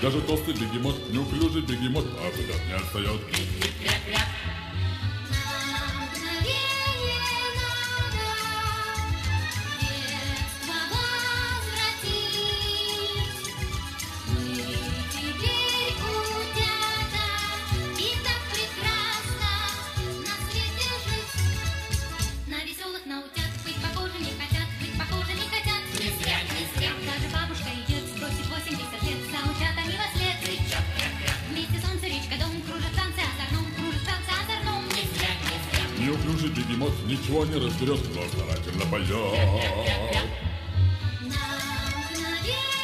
Даже толстый бегемот, неуклюжий бегемот, а куда не отстает. Веселых, на утят быть похожими хотят, быть похожими хотят. Не зря, не зря. Даже бабушка идет, спросит 80 лет, за утятами во след. Вместе солнце, речка, дом, кружат танцы озорном, кружат танцы озорном. Не зря, не зря. Неуклюжий бегемот ничего не разберет, но старательно поет. На мгновение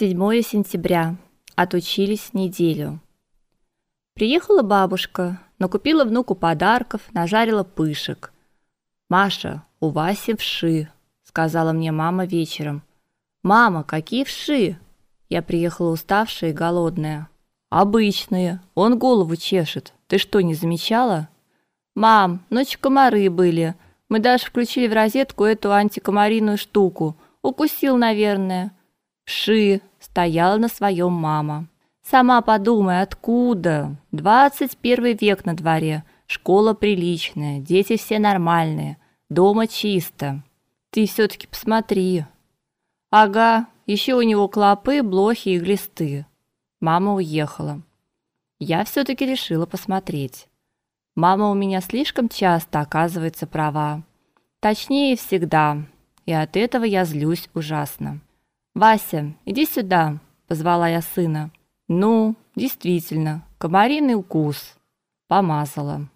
7 сентября. Отучились неделю. Приехала бабушка, накупила внуку подарков, нажарила пышек. «Маша, у Васи вши», — сказала мне мама вечером. «Мама, какие вши?» Я приехала уставшая и голодная. «Обычные, он голову чешет. Ты что, не замечала?» «Мам, ночью комары были. Мы даже включили в розетку эту антикомариную штуку. Укусил, наверное». «Вши», — стояла на своем мама. Сама подумай, откуда? 21 век на дворе. Школа приличная, дети все нормальные, дома чисто. Ты все таки посмотри. Ага, еще у него клопы, блохи и глисты. Мама уехала. Я все таки решила посмотреть. Мама у меня слишком часто оказывается права. Точнее всегда. И от этого я злюсь ужасно. Вася, иди сюда, позвала я сына. Ну, действительно, комариный укус. Помазала.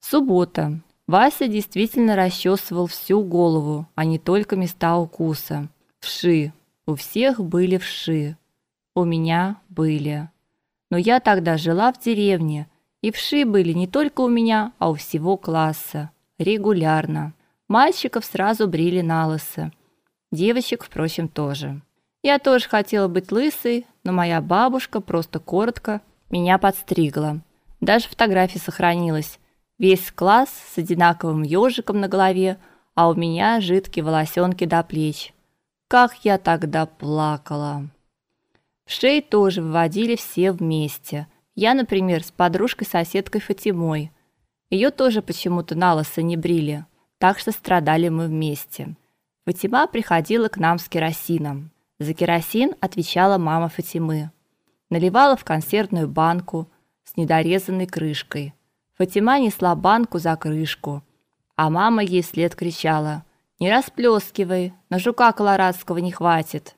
Суббота. Вася действительно расчесывал всю голову, а не только места укуса. Вши. У всех были вши. У меня были. Но я тогда жила в деревне, и вши были не только у меня, а у всего класса. Регулярно. Мальчиков сразу брили на лысо. Девочек, впрочем, тоже. Я тоже хотела быть лысой, но моя бабушка просто коротко меня подстригла. Даже фотография сохранилась. Весь класс с одинаковым ежиком на голове, а у меня жидкие волосенки до плеч. Как я тогда плакала. В шеи тоже выводили все вместе. Я, например, с подружкой-соседкой Фатимой. Ее тоже почему-то на лысо не брили, так что страдали мы вместе. Фатима приходила к нам с керосином. За керосин отвечала мама Фатимы. Наливала в консервную банку с недорезанной крышкой. Фатима несла банку за крышку, а мама ей вслед кричала: "Не расплескивай, на жука колорадского не хватит".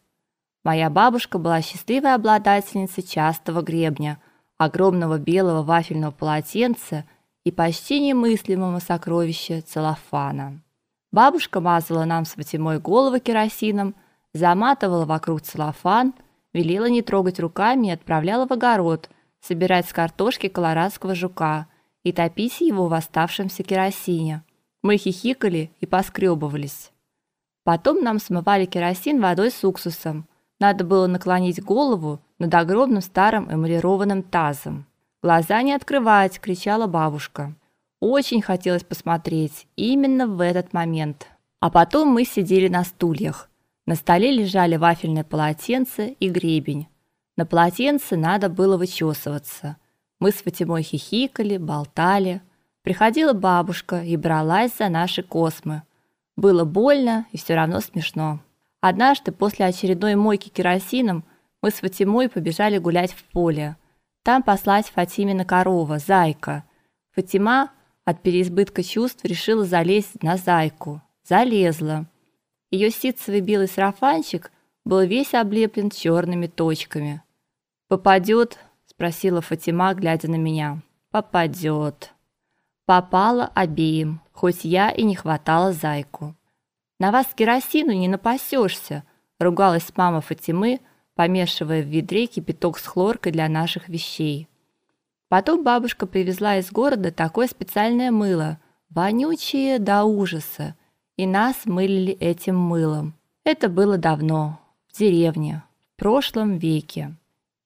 Моя бабушка была счастливой обладательницей частого гребня, огромного белого вафельного полотенца и почти немыслимого сокровища целлофана. Бабушка мазала нам с Фатимой головы керосином, заматывала вокруг целлофан, велела не трогать руками и отправляла в огород собирать с картошки колорадского жука и топить его в оставшемся керосине. Мы хихикали и поскребывались. Потом нам смывали керосин водой с уксусом. Надо было наклонить голову над огромным старым эмалированным тазом. Глаза не открывать, кричала бабушка. Очень хотелось посмотреть именно в этот момент. А потом мы сидели на стульях. На столе лежали вафельное полотенце и гребень. На полотенце надо было вычесываться. Мы с Фатимой хихикали, болтали. Приходила бабушка и бралась за наши космы. Было больно и все равно смешно. Однажды после очередной мойки керосином мы с Фатимой побежали гулять в поле. Там паслась Фатимина корова, зайка. Фатима от переизбытка чувств решила залезть на зайку. Залезла. Ее ситцевый белый сарафанчик был весь облеплен черными точками. Попадет? спросила Фатима, глядя на меня. Попадет. Попало обеим, хоть я и не хватала зайку. На вас керосину не напасешься, ругалась мама Фатимы, помешивая в ведре кипяток с хлоркой для наших вещей. Потом бабушка привезла из города такое специальное мыло, вонючее до ужаса, и нас мылили этим мылом. Это было давно, в деревне, в прошлом веке.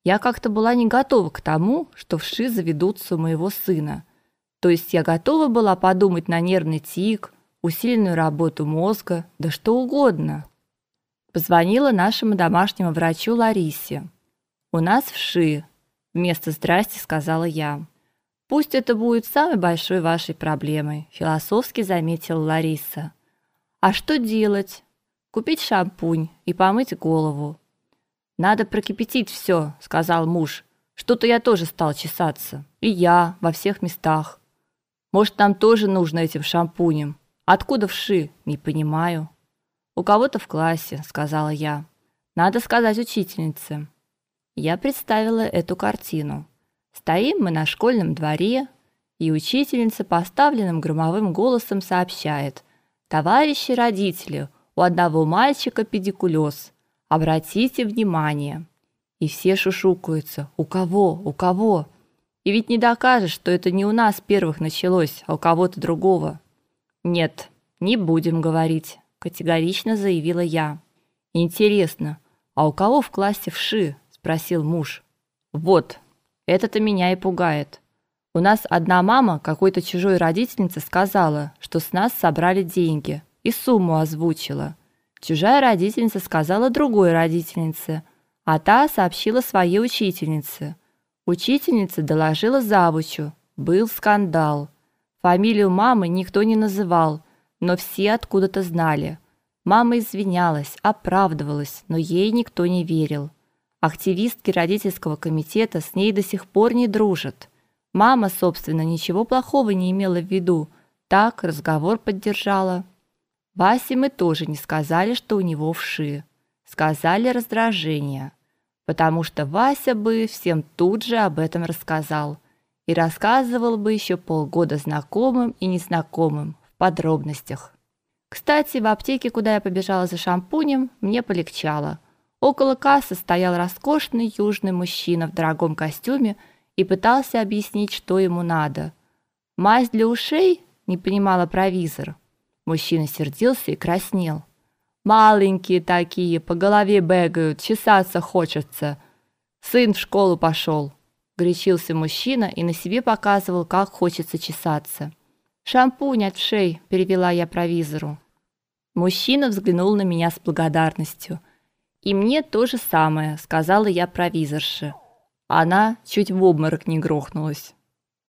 Я как-то была не готова к тому, что вши заведутся у моего сына. То есть я готова была подумать на нервный тик, усиленную работу мозга, да что угодно. Позвонила нашему домашнему врачу Ларисе. У нас вши, вместо здрасте сказала я. Пусть это будет самой большой вашей проблемой, философски заметила Лариса. А что делать? Купить шампунь и помыть голову. Надо прокипятить все, сказал муж. Что-то я тоже стал чесаться. И я во всех местах. Может, нам тоже нужно этим шампунем? Откуда вши? Не понимаю. У кого-то в классе, сказала я. Надо сказать учительнице. Я представила эту картину. Стоим мы на школьном дворе, и учительница поставленным громовым голосом сообщает: "Товарищи родители, у одного мальчика педикулез. Обратите внимание. И все шушукаются. У кого? У кого? И ведь не докажешь, что это не у нас первых началось, а у кого-то другого. Нет, не будем говорить, категорично заявила я. Интересно, а у кого в классе вши? Спросил муж. Вот, это-то меня и пугает. У нас одна мама какой-то чужой родительнице сказала, что с нас собрали деньги, и сумму озвучила. Чужая родительница сказала другой родительнице, а та сообщила своей учительнице. Учительница доложила завучу. Был скандал. Фамилию мамы никто не называл, но все откуда-то знали. Мама извинялась, оправдывалась, но ей никто не верил. Активистки родительского комитета с ней до сих пор не дружат. Мама, собственно, ничего плохого не имела в виду. Так разговор поддержала. Васе мы тоже не сказали, что у него вши. Сказали раздражение, потому что Вася бы всем тут же об этом рассказал и рассказывал бы еще полгода знакомым и незнакомым в подробностях. Кстати, в аптеке, куда я побежала за шампунем, мне полегчало. Около кассы стоял роскошный южный мужчина в дорогом костюме и пытался объяснить, что ему надо. Мазь для ушей, не понимала провизор. Мужчина сердился и краснел. Маленькие такие, по голове бегают, чесаться хочется. Сын в школу пошел. Горячился мужчина и на себе показывал, как хочется чесаться. Шампунь от шеи, перевела я провизору. Мужчина взглянул на меня с благодарностью. И мне то же самое, сказала я провизорше. Она чуть в обморок не грохнулась.